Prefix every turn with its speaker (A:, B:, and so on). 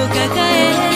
A: boca caer.